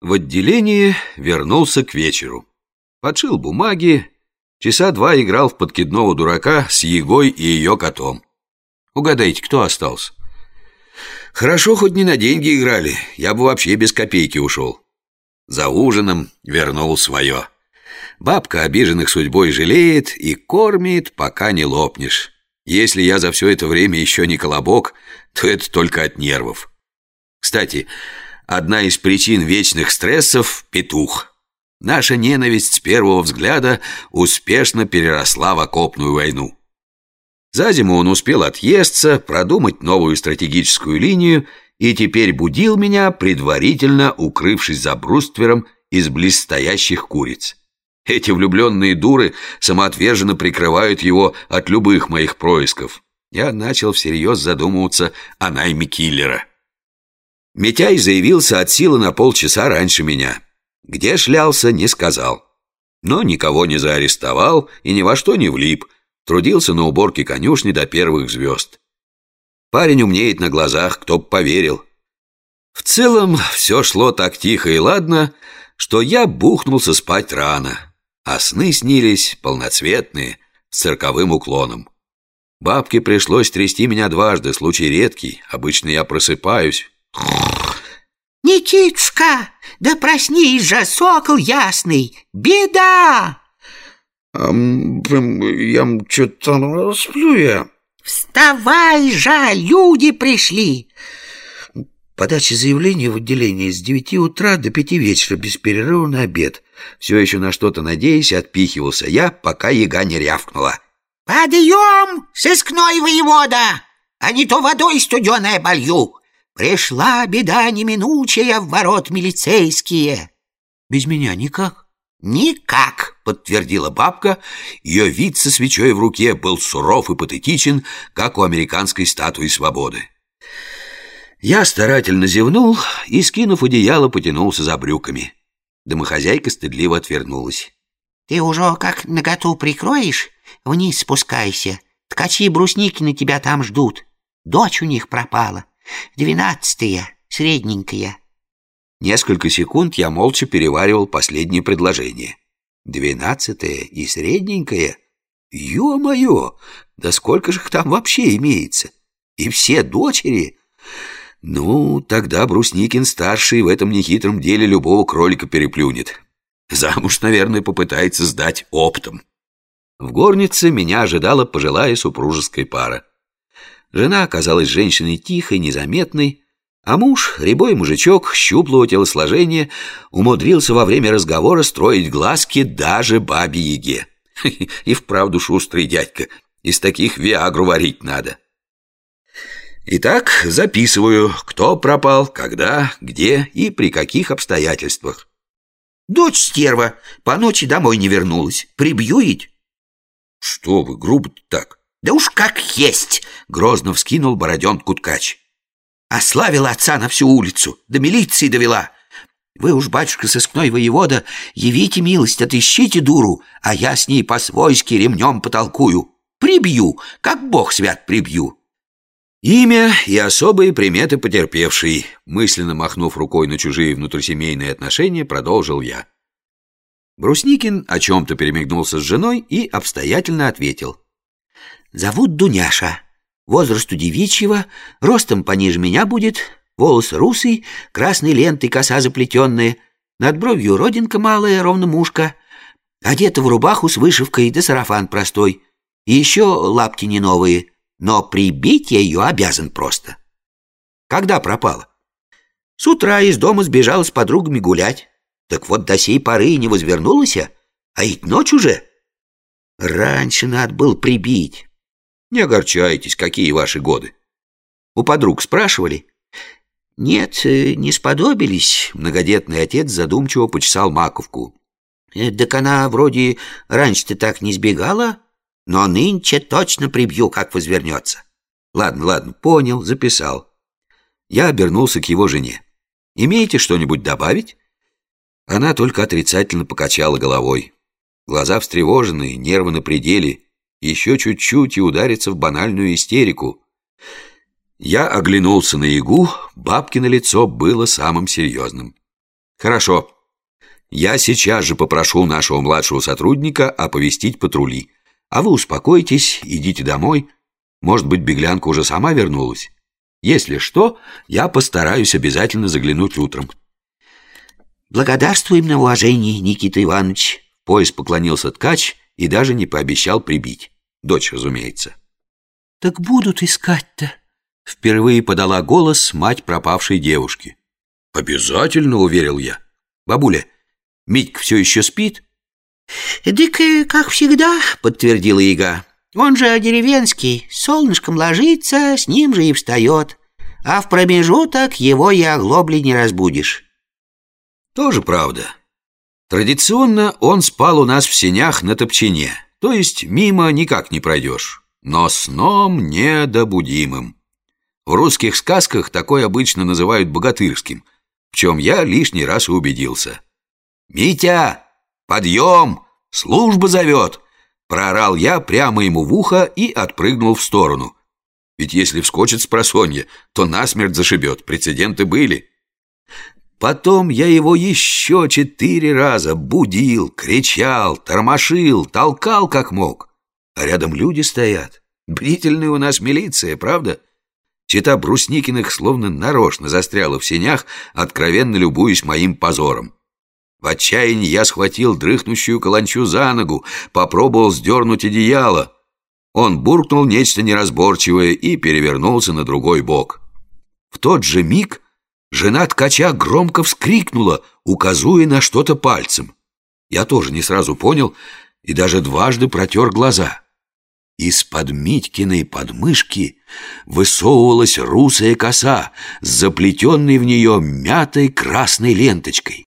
В отделении вернулся к вечеру. Подшил бумаги, часа два играл в подкидного дурака с Егой и ее котом. Угадайте, кто остался? Хорошо, хоть не на деньги играли, я бы вообще без копейки ушел. За ужином вернул свое. Бабка обиженных судьбой жалеет и кормит, пока не лопнешь. Если я за все это время еще не колобок, то это только от нервов. Кстати, одна из причин вечных стрессов – петух. Наша ненависть с первого взгляда успешно переросла в окопную войну. За зиму он успел отъесться, продумать новую стратегическую линию и теперь будил меня, предварительно укрывшись за бруствером из близстоящих куриц. Эти влюбленные дуры самоотверженно прикрывают его от любых моих происков. Я начал всерьез задумываться о найме киллера. Митяй заявился от силы на полчаса раньше меня. Где шлялся, не сказал. Но никого не заарестовал и ни во что не влип – Трудился на уборке конюшни до первых звезд. Парень умнеет на глазах, кто б поверил. В целом, все шло так тихо и ладно, что я бухнулся спать рано, а сны снились полноцветные, с цирковым уклоном. Бабке пришлось трясти меня дважды, случай редкий, обычно я просыпаюсь. «Никитушка, да проснись же, сокол ясный! Беда!» А, я что-то сплю я. Вставай же, люди пришли. Подача заявления в отделении с девяти утра до пяти вечера без перерыва на обед. Все еще на что-то надеясь, отпихивался я, пока яга не рявкнула. «Подъем, сыскной воевода, а не то водой студеная болью. Пришла беда неминучая в ворот милицейские». «Без меня никак?» «Никак», — подтвердила бабка. Ее вид со свечой в руке был суров и патетичен, как у американской статуи свободы. Я старательно зевнул и, скинув одеяло, потянулся за брюками. Домохозяйка стыдливо отвернулась. «Ты уже как наготу прикроешь, вниз спускайся. Ткачи и брусники на тебя там ждут. Дочь у них пропала. Двенадцатая, средненькая». Несколько секунд я молча переваривал последнее предложение. Двенадцатое и средненькое? Ё-моё! Да сколько же их там вообще имеется? И все дочери? Ну, тогда Брусникин-старший в этом нехитром деле любого кролика переплюнет. Замуж, наверное, попытается сдать оптом. В горнице меня ожидала пожилая супружеская пара. Жена оказалась женщиной тихой, незаметной, а муж, рябой мужичок, щуплого телосложения, умудрился во время разговора строить глазки даже бабе-яге. И вправду шустрый дядька, из таких виагру варить надо. Итак, записываю, кто пропал, когда, где и при каких обстоятельствах. Дочь стерва по ночи домой не вернулась. Прибью ведь? Что вы, грубо так. Да уж как есть, грозно вскинул бороденку ткач. Ославила отца на всю улицу, до милиции довела. Вы уж, батюшка, сыскной воевода, явите милость, отыщите дуру, а я с ней по-свойски ремнем потолкую. Прибью, как бог свят прибью. Имя и особые приметы потерпевшей, мысленно махнув рукой на чужие внутрисемейные отношения, продолжил я. Брусникин о чем-то перемигнулся с женой и обстоятельно ответил. «Зовут Дуняша возрасту девичьего, ростом пониже меня будет, волос русый, красной лентой коса заплетенная, над бровью родинка малая, ровно мушка, одета в рубаху с вышивкой да сарафан простой, и еще лапки не новые, но прибить я ее обязан просто. Когда пропала? С утра из дома сбежала с подругами гулять. Так вот до сей поры и не возвернулась, а ведь ночь уже. Раньше надо было прибить. Не огорчайтесь, какие ваши годы. У подруг спрашивали? Нет, э, не сподобились. Многодетный отец задумчиво почесал маковку. Э, так она вроде раньше-то так не сбегала, но нынче точно прибью, как возвернется. Ладно, ладно, понял, записал. Я обернулся к его жене. Имеете что-нибудь добавить? Она только отрицательно покачала головой. Глаза встревоженные, нервы на пределе. Еще чуть-чуть и ударится в банальную истерику. Я оглянулся на Ягу, бабкино лицо было самым серьезным. Хорошо. Я сейчас же попрошу нашего младшего сотрудника оповестить патрули. А вы успокойтесь, идите домой. Может быть, беглянка уже сама вернулась? Если что, я постараюсь обязательно заглянуть утром. Благодарствуем на уважение, Никита Иванович. Пояс поклонился ткач и даже не пообещал прибить. Дочь, разумеется. Так будут искать-то. Впервые подала голос мать пропавшей девушки. Обязательно, уверил я. Бабуля, Митька все еще спит? Дик, как всегда, подтвердила Ига. Он же деревенский, солнышком ложится, с ним же и встает. А в промежуток его и оглобли не разбудишь. Тоже правда. Традиционно он спал у нас в сенях на топчине, то есть мимо никак не пройдешь, но сном недобудимым. В русских сказках такое обычно называют богатырским, в чем я лишний раз убедился. «Митя, подъем! Служба зовет!» Проорал я прямо ему в ухо и отпрыгнул в сторону. Ведь если вскочит с просонья, то насмерть зашибет, прецеденты были. Потом я его еще четыре раза будил, кричал, тормошил, толкал как мог. А рядом люди стоят. Брительная у нас милиция, правда? Чита Брусникиных словно нарочно застряла в сенях, откровенно любуясь моим позором. В отчаянии я схватил дрыхнущую каланчу за ногу, попробовал сдернуть одеяло. Он буркнул нечто неразборчивое и перевернулся на другой бок. В тот же миг жена ткача громко вскрикнула, указуя на что-то пальцем. Я тоже не сразу понял и даже дважды протер глаза. Из-под Митькиной подмышки высовывалась русая коса с заплетенной в нее мятой красной ленточкой.